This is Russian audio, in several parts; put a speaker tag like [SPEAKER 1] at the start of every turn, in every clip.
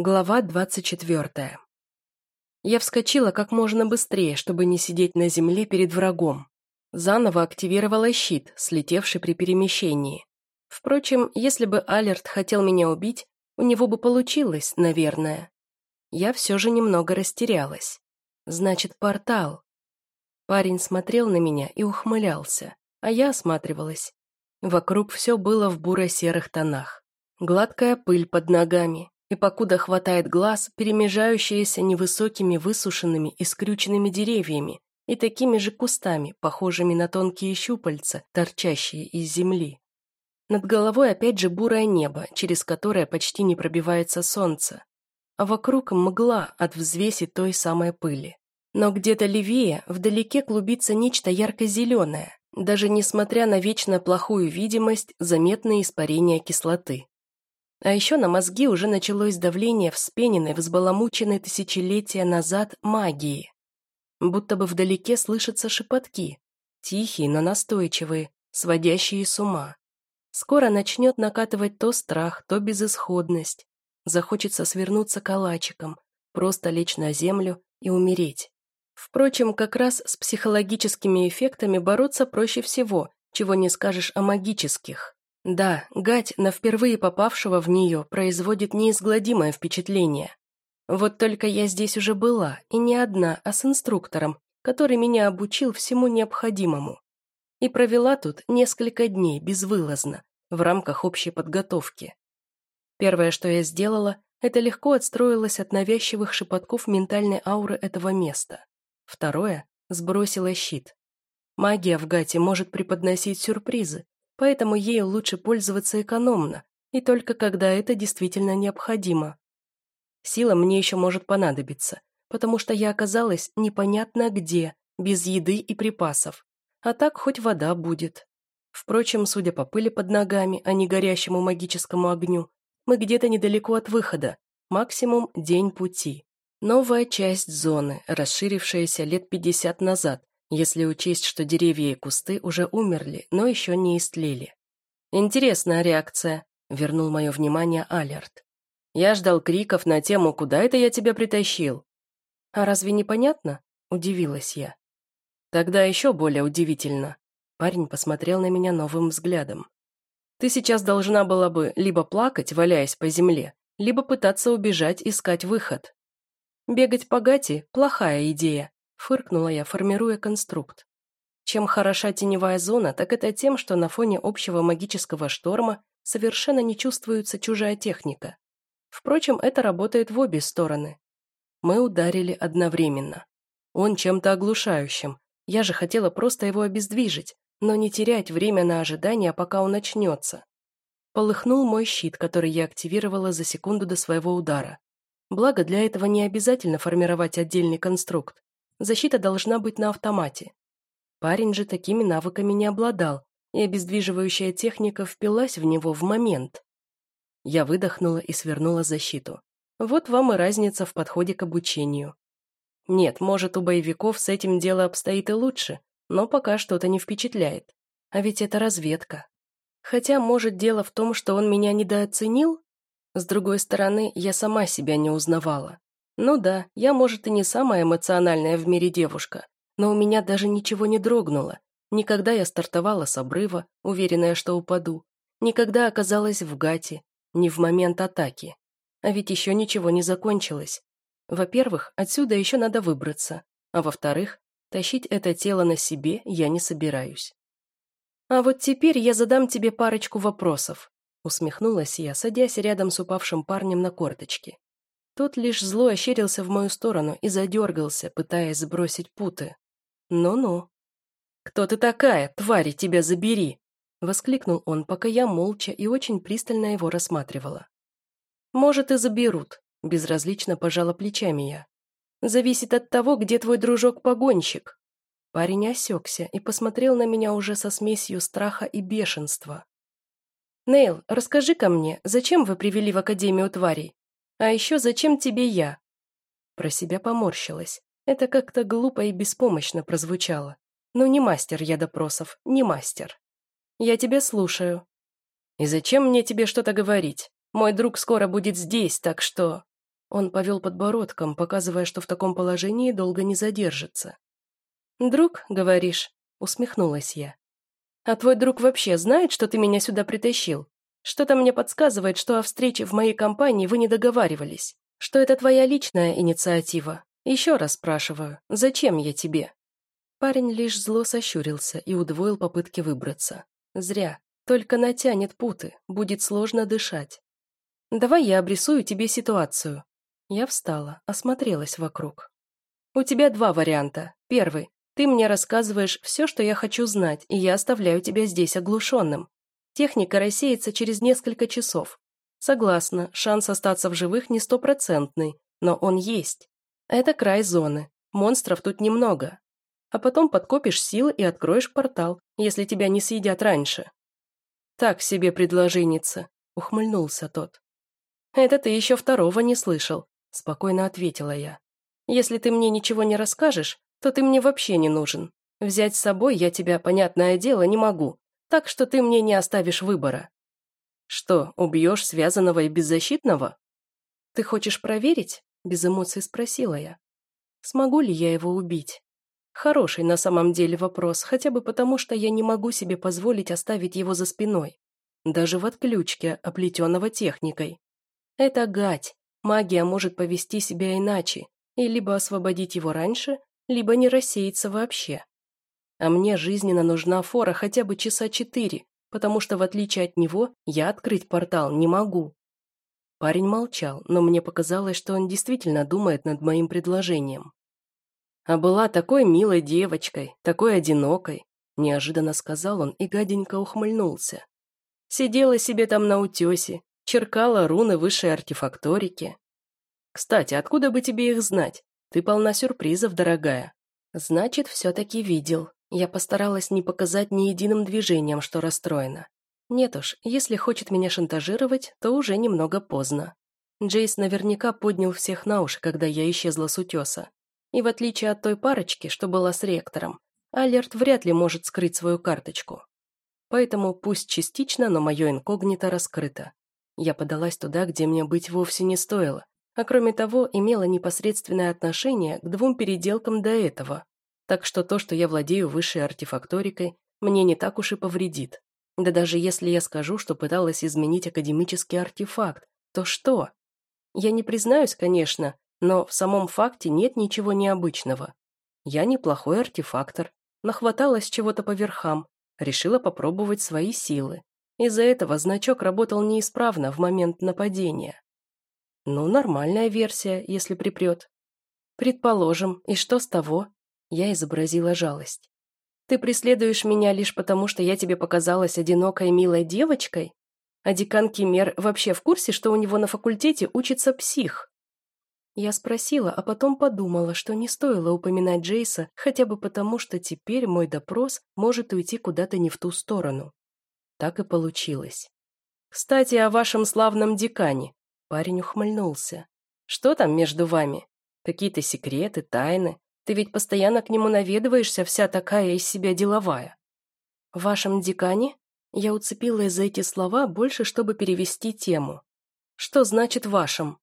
[SPEAKER 1] Глава двадцать четвертая. Я вскочила как можно быстрее, чтобы не сидеть на земле перед врагом. Заново активировала щит, слетевший при перемещении. Впрочем, если бы Алерт хотел меня убить, у него бы получилось, наверное. Я все же немного растерялась. Значит, портал. Парень смотрел на меня и ухмылялся, а я осматривалась. Вокруг все было в буро-серых тонах. Гладкая пыль под ногами, и покуда хватает глаз, перемежающиеся невысокими высушенными и скрюченными деревьями и такими же кустами, похожими на тонкие щупальца, торчащие из земли. Над головой опять же бурое небо, через которое почти не пробивается солнце, а вокруг мгла от взвеси той самой пыли. Но где-то левее, вдалеке клубится нечто ярко-зеленое, даже несмотря на вечно плохую видимость, заметное испарение кислоты. А еще на мозги уже началось давление вспененной, взбаламученной тысячелетия назад магии. Будто бы вдалеке слышатся шепотки, тихие, но настойчивые, сводящие с ума. Скоро начнет накатывать то страх, то безысходность. Захочется свернуться калачиком, просто лечь на землю и умереть. Впрочем, как раз с психологическими эффектами бороться проще всего, чего не скажешь о магических. Да, гать на впервые попавшего в нее производит неизгладимое впечатление. Вот только я здесь уже была, и не одна, а с инструктором, который меня обучил всему необходимому. И провела тут несколько дней безвылазно, в рамках общей подготовки. Первое, что я сделала, это легко отстроилась от навязчивых шепотков ментальной ауры этого места. Второе – сбросила щит. Магия в гате может преподносить сюрпризы, поэтому ею лучше пользоваться экономно, и только когда это действительно необходимо. Сила мне еще может понадобиться, потому что я оказалась непонятно где, без еды и припасов. А так хоть вода будет. Впрочем, судя по пыли под ногами, а не горящему магическому огню, мы где-то недалеко от выхода, максимум день пути. Новая часть зоны, расширившаяся лет 50 назад, если учесть, что деревья и кусты уже умерли, но еще не истлели. «Интересная реакция», — вернул мое внимание Алерт. «Я ждал криков на тему «Куда это я тебя притащил?» «А разве не понятно?» — удивилась я. «Тогда еще более удивительно». Парень посмотрел на меня новым взглядом. «Ты сейчас должна была бы либо плакать, валяясь по земле, либо пытаться убежать, искать выход. Бегать по гати – плохая идея, Фыркнула я, формируя конструкт. Чем хороша теневая зона, так это тем, что на фоне общего магического шторма совершенно не чувствуется чужая техника. Впрочем, это работает в обе стороны. Мы ударили одновременно. Он чем-то оглушающим. Я же хотела просто его обездвижить, но не терять время на ожидание, пока он начнется. Полыхнул мой щит, который я активировала за секунду до своего удара. Благо, для этого не обязательно формировать отдельный конструкт. Защита должна быть на автомате. Парень же такими навыками не обладал, и обездвиживающая техника впилась в него в момент. Я выдохнула и свернула защиту. Вот вам и разница в подходе к обучению. Нет, может, у боевиков с этим дело обстоит и лучше, но пока что-то не впечатляет. А ведь это разведка. Хотя, может, дело в том, что он меня недооценил? С другой стороны, я сама себя не узнавала. Ну да, я, может, и не самая эмоциональная в мире девушка, но у меня даже ничего не дрогнуло. Никогда я стартовала с обрыва, уверенная, что упаду. Никогда оказалась в гате, не в момент атаки. А ведь еще ничего не закончилось. Во-первых, отсюда еще надо выбраться. А во-вторых, тащить это тело на себе я не собираюсь. «А вот теперь я задам тебе парочку вопросов», усмехнулась я, садясь рядом с упавшим парнем на корточки. Тот лишь зло ощерился в мою сторону и задергался, пытаясь сбросить путы. «Ну-ну». «Кто ты такая, твари, тебя забери!» Воскликнул он, пока я молча и очень пристально его рассматривала. «Может, и заберут», — безразлично пожала плечами я. «Зависит от того, где твой дружок-погонщик». Парень осекся и посмотрел на меня уже со смесью страха и бешенства. «Нейл, расскажи-ка мне, зачем вы привели в Академию тварей? А еще зачем тебе я?» Про себя поморщилась. Это как-то глупо и беспомощно прозвучало. Ну, не мастер я допросов, не мастер. Я тебя слушаю. И зачем мне тебе что-то говорить? Мой друг скоро будет здесь, так что... Он повел подбородком, показывая, что в таком положении долго не задержится. «Друг, говоришь?» — усмехнулась я. «А твой друг вообще знает, что ты меня сюда притащил? Что-то мне подсказывает, что о встрече в моей компании вы не договаривались, что это твоя личная инициатива. Еще раз спрашиваю, зачем я тебе?» Парень лишь зло сощурился и удвоил попытки выбраться. Зря. Только натянет путы, будет сложно дышать. «Давай я обрисую тебе ситуацию». Я встала, осмотрелась вокруг. «У тебя два варианта. Первый. Ты мне рассказываешь все, что я хочу знать, и я оставляю тебя здесь оглушенным. Техника рассеется через несколько часов. Согласна, шанс остаться в живых не стопроцентный, но он есть. Это край зоны. Монстров тут немного. А потом подкопишь силы и откроешь портал, если тебя не съедят раньше. Так себе предложеница, ухмыльнулся тот. Это ты еще второго не слышал, спокойно ответила я. Если ты мне ничего не расскажешь, то ты мне вообще не нужен. Взять с собой я тебя, понятное дело, не могу, так что ты мне не оставишь выбора. Что, убьешь связанного и беззащитного? Ты хочешь проверить? Без эмоций спросила я. Смогу ли я его убить? Хороший на самом деле вопрос, хотя бы потому, что я не могу себе позволить оставить его за спиной. Даже в отключке, оплетенного техникой. Это гать. Магия может повести себя иначе, и либо освободить его раньше, либо не рассеяться вообще. А мне жизненно нужна фора хотя бы часа четыре, потому что, в отличие от него, я открыть портал не могу. Парень молчал, но мне показалось, что он действительно думает над моим предложением. А была такой милой девочкой, такой одинокой, неожиданно сказал он и гаденько ухмыльнулся. Сидела себе там на утесе, черкала руны высшей артефакторики. Кстати, откуда бы тебе их знать? Ты полна сюрпризов, дорогая. Значит, все-таки видел. Я постаралась не показать ни единым движением, что расстроена. Нет уж, если хочет меня шантажировать, то уже немного поздно. Джейс наверняка поднял всех на уши, когда я исчезла с утеса. И в отличие от той парочки, что была с ректором, Алерт вряд ли может скрыть свою карточку. Поэтому пусть частично, но мое инкогнито раскрыто. Я подалась туда, где мне быть вовсе не стоило, а кроме того, имела непосредственное отношение к двум переделкам до этого. Так что то, что я владею высшей артефакторикой, мне не так уж и повредит. Да даже если я скажу, что пыталась изменить академический артефакт, то что? Я не признаюсь, конечно, но в самом факте нет ничего необычного. Я неплохой артефактор, нахваталась чего-то по верхам, решила попробовать свои силы. Из-за этого значок работал неисправно в момент нападения. Ну, нормальная версия, если припрет. Предположим, и что с того? Я изобразила жалость. Ты преследуешь меня лишь потому, что я тебе показалась одинокой милой девочкой? А декан Кимер вообще в курсе, что у него на факультете учится псих? Я спросила, а потом подумала, что не стоило упоминать Джейса, хотя бы потому, что теперь мой допрос может уйти куда-то не в ту сторону. Так и получилось. «Кстати, о вашем славном декане», — парень ухмыльнулся. «Что там между вами? Какие-то секреты, тайны? Ты ведь постоянно к нему наведываешься, вся такая из себя деловая». «В вашем декане?» Я уцепилась за эти слова больше, чтобы перевести тему. «Что значит «вашем»?»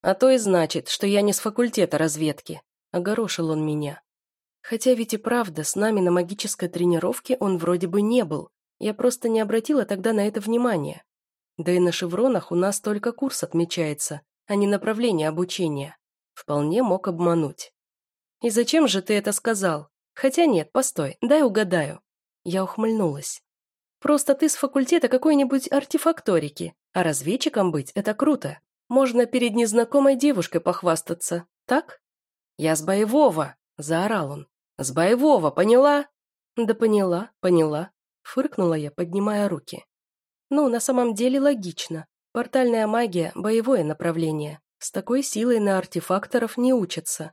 [SPEAKER 1] А то и значит, что я не с факультета разведки. Огорошил он меня. Хотя ведь и правда, с нами на магической тренировке он вроде бы не был. Я просто не обратила тогда на это внимания. Да и на шевронах у нас только курс отмечается, а не направление обучения. Вполне мог обмануть. «И зачем же ты это сказал? Хотя нет, постой, дай угадаю». Я ухмыльнулась. «Просто ты с факультета какой-нибудь артефакторики, а разведчиком быть – это круто. Можно перед незнакомой девушкой похвастаться, так? Я с боевого, заорал он. С боевого, поняла? Да поняла, поняла, фыркнула я, поднимая руки. Ну, на самом деле логично. Портальная магия – боевое направление. С такой силой на артефакторов не учатся.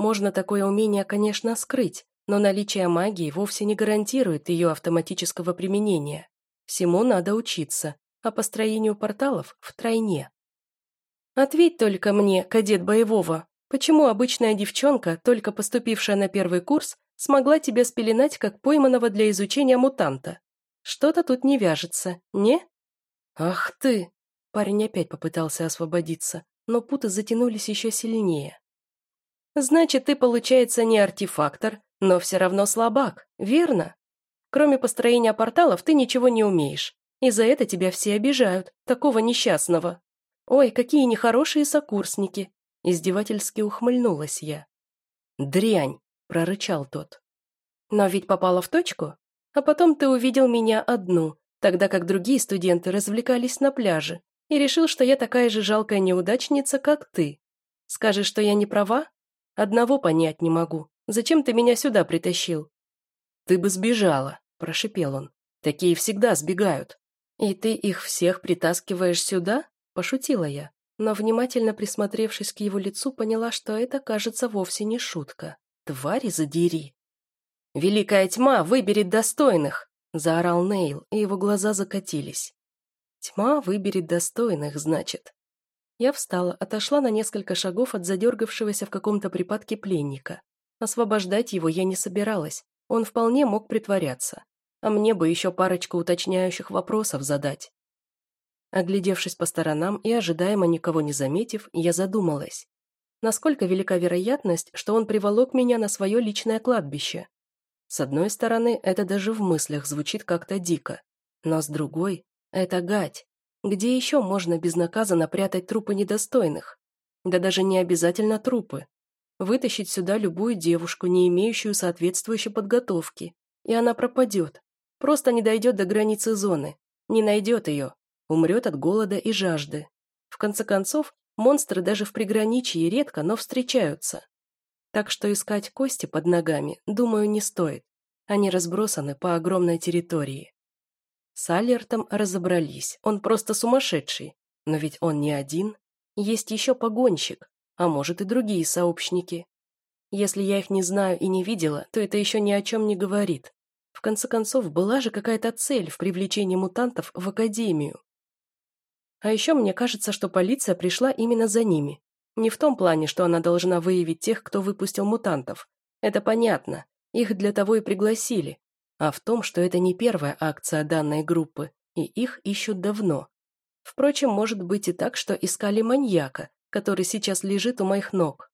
[SPEAKER 1] Можно такое умение, конечно, скрыть, но наличие магии вовсе не гарантирует ее автоматического применения. Всему надо учиться, а построению порталов – втройне. Ответь только мне, кадет боевого, почему обычная девчонка, только поступившая на первый курс, смогла тебя спеленать как пойманного для изучения мутанта? Что-то тут не вяжется, не? Ах ты! Парень опять попытался освободиться, но путы затянулись еще сильнее. «Значит, ты, получается, не артефактор, но все равно слабак, верно? Кроме построения порталов ты ничего не умеешь, и за это тебя все обижают, такого несчастного. Ой, какие нехорошие сокурсники!» Издевательски ухмыльнулась я. «Дрянь!» – прорычал тот. «Но ведь попала в точку, а потом ты увидел меня одну, тогда как другие студенты развлекались на пляже, и решил, что я такая же жалкая неудачница, как ты. Скажешь, что я не права? Одного понять не могу. Зачем ты меня сюда притащил?» «Ты бы сбежала», – прошипел он. «Такие всегда сбегают». «И ты их всех притаскиваешь сюда?» – пошутила я но, внимательно присмотревшись к его лицу, поняла, что это, кажется, вовсе не шутка. «Твари задери!» «Великая тьма выберет достойных!» – заорал Нейл, и его глаза закатились. «Тьма выберет достойных, значит». Я встала, отошла на несколько шагов от задергавшегося в каком-то припадке пленника. Освобождать его я не собиралась, он вполне мог притворяться. А мне бы еще парочку уточняющих вопросов задать. Оглядевшись по сторонам и ожидаемо никого не заметив, я задумалась. Насколько велика вероятность, что он приволок меня на свое личное кладбище? С одной стороны, это даже в мыслях звучит как-то дико. Но с другой, это гать. Где еще можно безнаказанно прятать трупы недостойных? Да даже не обязательно трупы. Вытащить сюда любую девушку, не имеющую соответствующей подготовки, и она пропадет. Просто не дойдет до границы зоны. Не найдет ее, умрет от голода и жажды. В конце концов, монстры даже в приграничье редко, но встречаются. Так что искать кости под ногами, думаю, не стоит. Они разбросаны по огромной территории. С Алертом разобрались, он просто сумасшедший. Но ведь он не один. Есть еще погонщик, а может и другие сообщники. Если я их не знаю и не видела, то это еще ни о чем не говорит. В конце концов, была же какая-то цель в привлечении мутантов в Академию. А еще мне кажется, что полиция пришла именно за ними. Не в том плане, что она должна выявить тех, кто выпустил мутантов. Это понятно. Их для того и пригласили. А в том, что это не первая акция данной группы, и их ищут давно. Впрочем, может быть и так, что искали маньяка, который сейчас лежит у моих ног.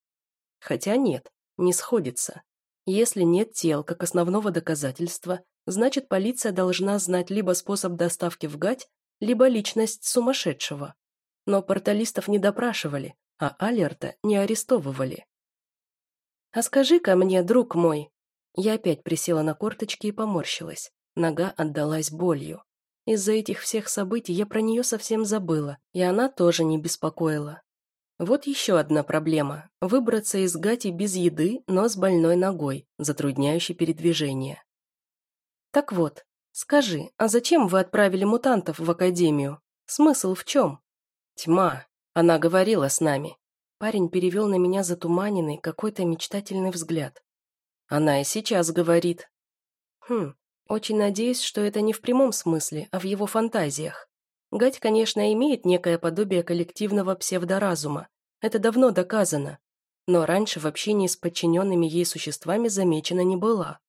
[SPEAKER 1] Хотя нет, не сходится. Если нет тел как основного доказательства, значит полиция должна знать либо способ доставки в Гать, либо личность сумасшедшего. Но порталистов не допрашивали, а Алерта не арестовывали. «А скажи-ка мне, друг мой...» Я опять присела на корточки и поморщилась. Нога отдалась болью. Из-за этих всех событий я про нее совсем забыла, и она тоже не беспокоила. Вот еще одна проблема – выбраться из гати без еды, но с больной ногой, затрудняющей передвижение. Так вот, «Скажи, а зачем вы отправили мутантов в Академию? Смысл в чем?» «Тьма. Она говорила с нами». Парень перевел на меня затуманенный, какой-то мечтательный взгляд. «Она и сейчас говорит». «Хм, очень надеюсь, что это не в прямом смысле, а в его фантазиях. Гать, конечно, имеет некое подобие коллективного псевдоразума. Это давно доказано. Но раньше в общении с подчиненными ей существами замечена не была.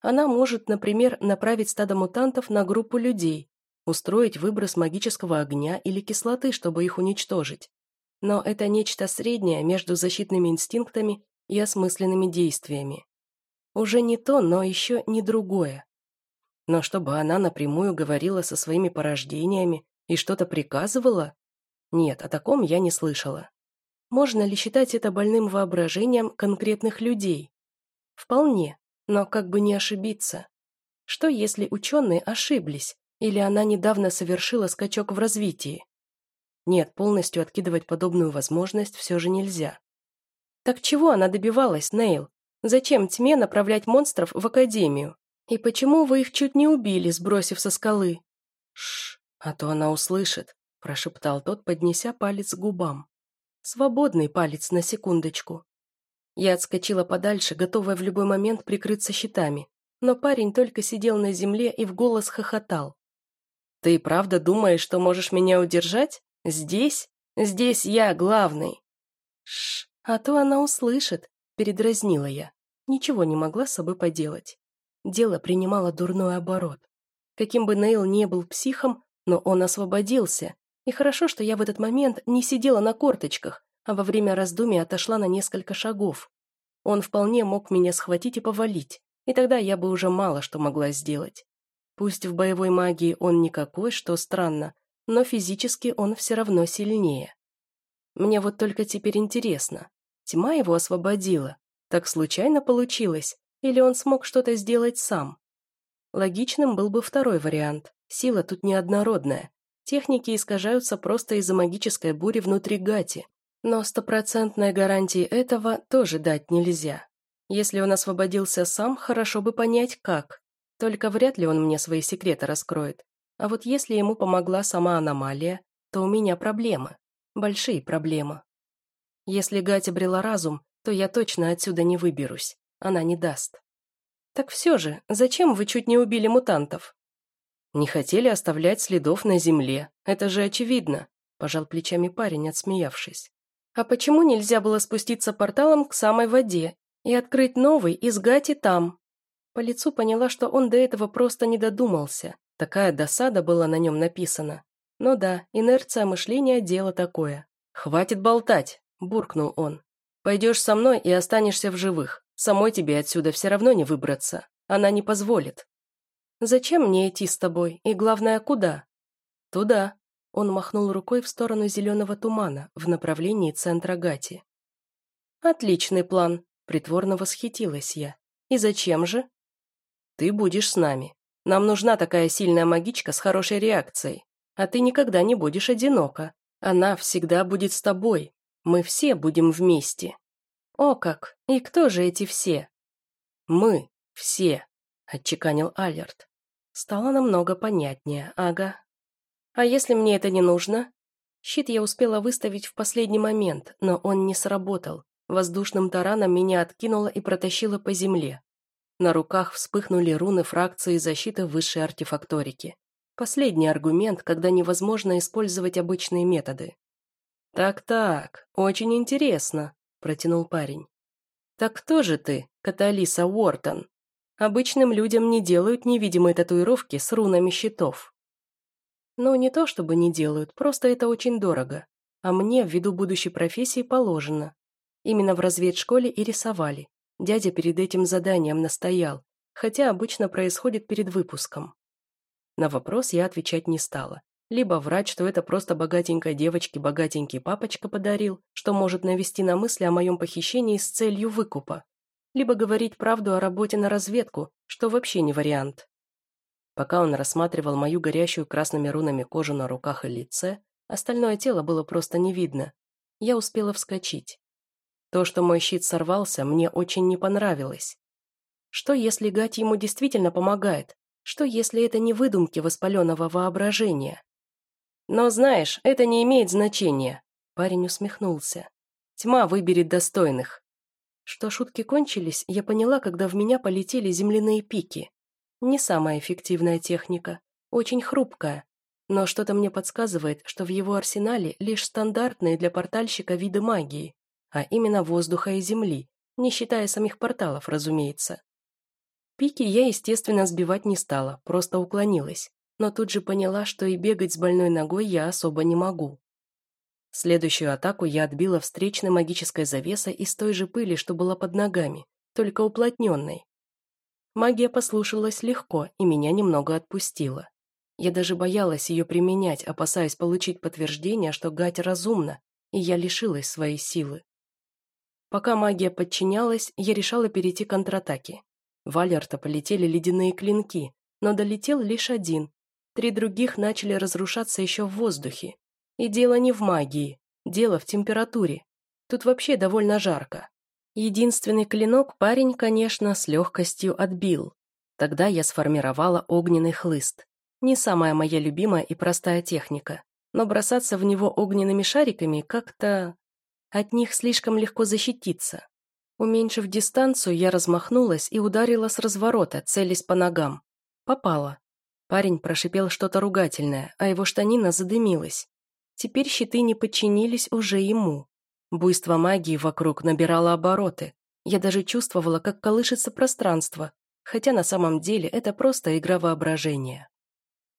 [SPEAKER 1] Она может, например, направить стадо мутантов на группу людей, устроить выброс магического огня или кислоты, чтобы их уничтожить. Но это нечто среднее между защитными инстинктами и осмысленными действиями. Уже не то, но еще не другое. Но чтобы она напрямую говорила со своими порождениями и что-то приказывала? Нет, о таком я не слышала. Можно ли считать это больным воображением конкретных людей? Вполне. Но как бы не ошибиться. Что если ученые ошиблись, или она недавно совершила скачок в развитии? Нет, полностью откидывать подобную возможность все же нельзя. Так чего она добивалась, Нейл? Зачем тьме направлять монстров в Академию? И почему вы их чуть не убили, сбросив со скалы? Шш, а то она услышит, прошептал тот, поднеся палец к губам. Свободный палец на секундочку. Я отскочила подальше, готовая в любой момент прикрыться щитами, но парень только сидел на земле и в голос хохотал. «Ты правда думаешь, что можешь меня удержать? Здесь? Здесь я главный!» «Шш, а то она услышит», — передразнила я. Ничего не могла с собой поделать. Дело принимало дурной оборот. Каким бы Нейл не был психом, но он освободился, и хорошо, что я в этот момент не сидела на корточках, а во время раздумий отошла на несколько шагов. Он вполне мог меня схватить и повалить, и тогда я бы уже мало что могла сделать. Пусть в боевой магии он никакой, что странно, но физически он все равно сильнее. Мне вот только теперь интересно, тьма его освободила, так случайно получилось, или он смог что-то сделать сам? Логичным был бы второй вариант. Сила тут неоднородная. Техники искажаются просто из-за магической бури внутри Гати. Но стопроцентной гарантии этого тоже дать нельзя. Если он освободился сам, хорошо бы понять, как. Только вряд ли он мне свои секреты раскроет. А вот если ему помогла сама аномалия, то у меня проблемы. Большие проблемы. Если Гати обрела разум, то я точно отсюда не выберусь. Она не даст. Так все же, зачем вы чуть не убили мутантов? Не хотели оставлять следов на земле. Это же очевидно, пожал плечами парень, отсмеявшись. А почему нельзя было спуститься порталом к самой воде и открыть новый из Гати там? По лицу поняла, что он до этого просто не додумался. Такая досада была на нем написана. Но да, инерция мышления – дело такое. «Хватит болтать!» – буркнул он. «Пойдешь со мной и останешься в живых. Самой тебе отсюда все равно не выбраться. Она не позволит. Зачем мне идти с тобой? И главное, куда? Туда. Он махнул рукой в сторону зеленого тумана, в направлении центра Гати. Отличный план. Притворно восхитилась я. И зачем же? Ты будешь с нами. Нам нужна такая сильная магичка с хорошей реакцией. А ты никогда не будешь одинока. Она всегда будет с тобой. Мы все будем вместе. «О как! И кто же эти все?» «Мы. Все», — отчеканил Алерт. Стало намного понятнее, ага. «А если мне это не нужно?» Щит я успела выставить в последний момент, но он не сработал. Воздушным тараном меня откинуло и протащило по земле. На руках вспыхнули руны фракции защиты высшей артефакторики. Последний аргумент, когда невозможно использовать обычные методы. «Так-так, очень интересно», протянул парень. «Так кто же ты, Каталиса Уортон? Обычным людям не делают невидимые татуировки с рунами щитов». «Ну, не то чтобы не делают, просто это очень дорого. А мне, ввиду будущей профессии, положено. Именно в разведшколе и рисовали. Дядя перед этим заданием настоял, хотя обычно происходит перед выпуском. На вопрос я отвечать не стала. Либо врать, что это просто богатенькой девочке богатенький папочка подарил, что может навести на мысли о моем похищении с целью выкупа. Либо говорить правду о работе на разведку, что вообще не вариант. Пока он рассматривал мою горящую красными рунами кожу на руках и лице, остальное тело было просто не видно. Я успела вскочить. То, что мой щит сорвался, мне очень не понравилось. Что, если Гать ему действительно помогает? Что, если это не выдумки воспаленного воображения? Но знаешь, это не имеет значения. Парень усмехнулся. Тьма выберет достойных. Что шутки кончились, я поняла, когда в меня полетели земляные пики. Не самая эффективная техника, очень хрупкая, но что-то мне подсказывает, что в его арсенале лишь стандартные для портальщика виды магии, а именно воздуха и земли, не считая самих порталов, разумеется. Пики я, естественно, сбивать не стала, просто уклонилась но тут же поняла, что и бегать с больной ногой я особо не могу. Следующую атаку я отбила встречной магической завесой из той же пыли, что была под ногами, только уплотненной. Магия послушалась легко и меня немного отпустила. Я даже боялась ее применять, опасаясь получить подтверждение, что гать разумна, и я лишилась своей силы. Пока магия подчинялась, я решала перейти к контратаке. В полетели ледяные клинки, но долетел лишь один, Три других начали разрушаться еще в воздухе. И дело не в магии, дело в температуре. Тут вообще довольно жарко. Единственный клинок парень, конечно, с легкостью отбил. Тогда я сформировала огненный хлыст. Не самая моя любимая и простая техника, но бросаться в него огненными шариками как-то... От них слишком легко защититься. Уменьшив дистанцию, я размахнулась и ударила с разворота, целясь по ногам. Попала. Парень прошипел что-то ругательное, а его штанина задымилась. Теперь щиты не подчинились уже ему. Буйство магии вокруг набирало обороты. Я даже чувствовала, как колышется пространство, хотя на самом деле это просто игра воображения.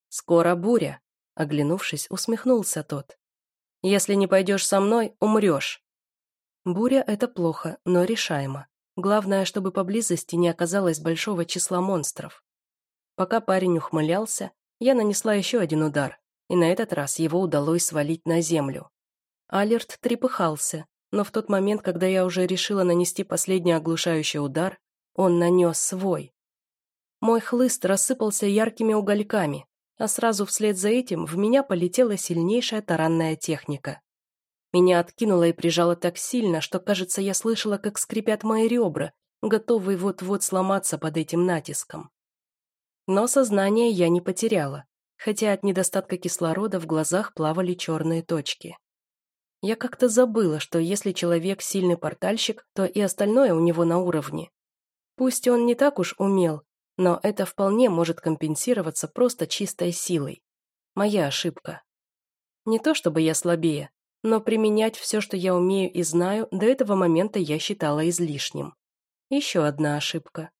[SPEAKER 1] «Скоро буря», — оглянувшись, усмехнулся тот. «Если не пойдешь со мной, умрешь. Буря — это плохо, но решаемо. Главное, чтобы поблизости не оказалось большого числа монстров. Пока парень ухмылялся, я нанесла еще один удар, и на этот раз его удалось свалить на землю. Алерт трепыхался, но в тот момент, когда я уже решила нанести последний оглушающий удар, он нанес свой. Мой хлыст рассыпался яркими угольками, а сразу вслед за этим в меня полетела сильнейшая таранная техника. Меня откинуло и прижало так сильно, что, кажется, я слышала, как скрипят мои ребра, готовые вот-вот сломаться под этим натиском. Но сознание я не потеряла хотя от недостатка кислорода в глазах плавали черные точки. Я как-то забыла, что если человек сильный портальщик, то и остальное у него на уровне. Пусть он не так уж умел, но это вполне может компенсироваться просто чистой силой. Моя ошибка. Не то чтобы я слабее, но применять все, что я умею и знаю, до этого момента я считала излишним. Еще одна ошибка.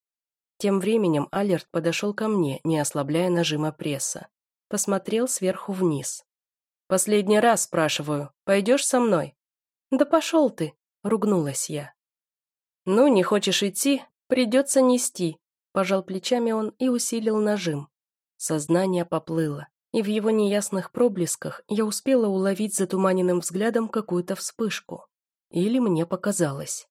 [SPEAKER 1] Тем временем Алерт подошел ко мне, не ослабляя нажима пресса посмотрел сверху вниз. «Последний раз спрашиваю, пойдешь со мной?» «Да пошел ты!» — ругнулась я. «Ну, не хочешь идти? Придется нести», — пожал плечами он и усилил нажим. Сознание поплыло, и в его неясных проблесках я успела уловить затуманенным взглядом какую-то вспышку. Или мне показалось.